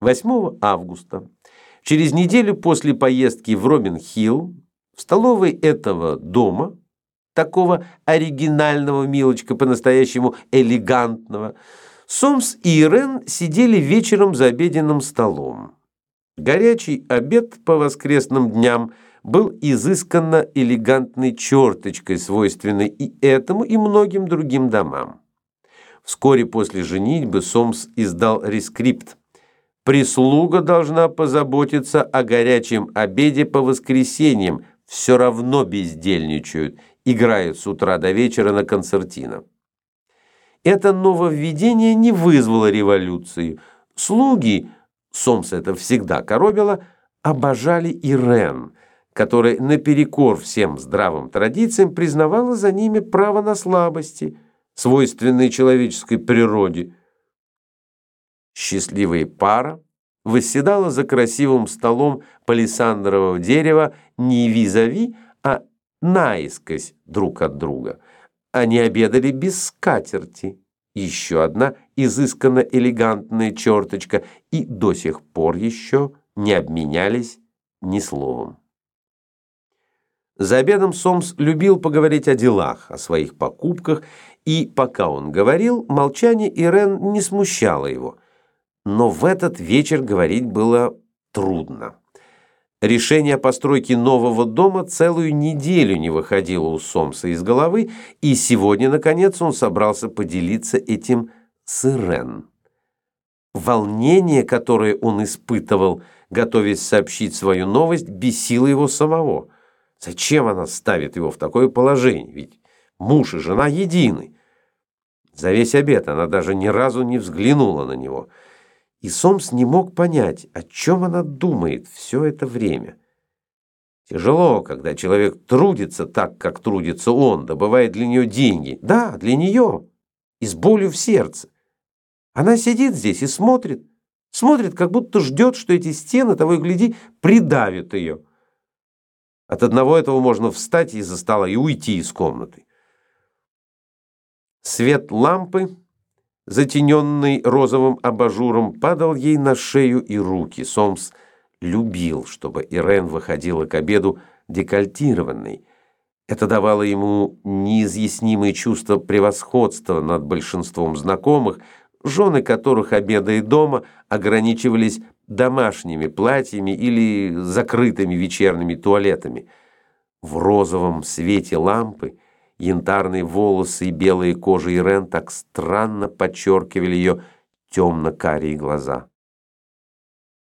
8 августа, через неделю после поездки в Робин-Хилл, в столовой этого дома, такого оригинального милочка, по-настоящему элегантного, Сомс и Ирен сидели вечером за обеденным столом. Горячий обед по воскресным дням был изысканно элегантной черточкой, свойственной и этому, и многим другим домам. Вскоре после женитьбы Сомс издал рескрипт. Прислуга должна позаботиться о горячем обеде по воскресеньям, все равно бездельничают, играют с утра до вечера на концертино. Это нововведение не вызвало революции. Слуги, Сомс это всегда коробило, обожали Ирен, которая наперекор всем здравым традициям признавала за ними право на слабости – свойственной человеческой природе. Счастливая пара восседала за красивым столом палисандрового дерева не визави, а наискось друг от друга. Они обедали без скатерти. Еще одна изысканно элегантная черточка и до сих пор еще не обменялись ни словом. За обедом Сомс любил поговорить о делах, о своих покупках, и пока он говорил, молчание Ирен не смущало его. Но в этот вечер говорить было трудно. Решение о постройке нового дома целую неделю не выходило у Сомса из головы, и сегодня, наконец, он собрался поделиться этим с Ирен. Волнение, которое он испытывал, готовясь сообщить свою новость, бесило его самого – Зачем она ставит его в такое положение? Ведь муж и жена едины. За весь обед она даже ни разу не взглянула на него. И Сомс не мог понять, о чем она думает все это время. Тяжело, когда человек трудится так, как трудится он, добывает для нее деньги. Да, для нее. И с болью в сердце. Она сидит здесь и смотрит. Смотрит, как будто ждет, что эти стены, того и гляди, придавят ее. От одного этого можно встать из-за стола и уйти из комнаты. Свет лампы, затененный розовым абажуром, падал ей на шею и руки. Сомс любил, чтобы Ирен выходила к обеду декольтированной. Это давало ему неизъяснимое чувство превосходства над большинством знакомых, жены которых, обедая дома, ограничивались домашними платьями или закрытыми вечерними туалетами. В розовом свете лампы янтарные волосы и белые кожа Ирен так странно подчеркивали ее темно-карие глаза.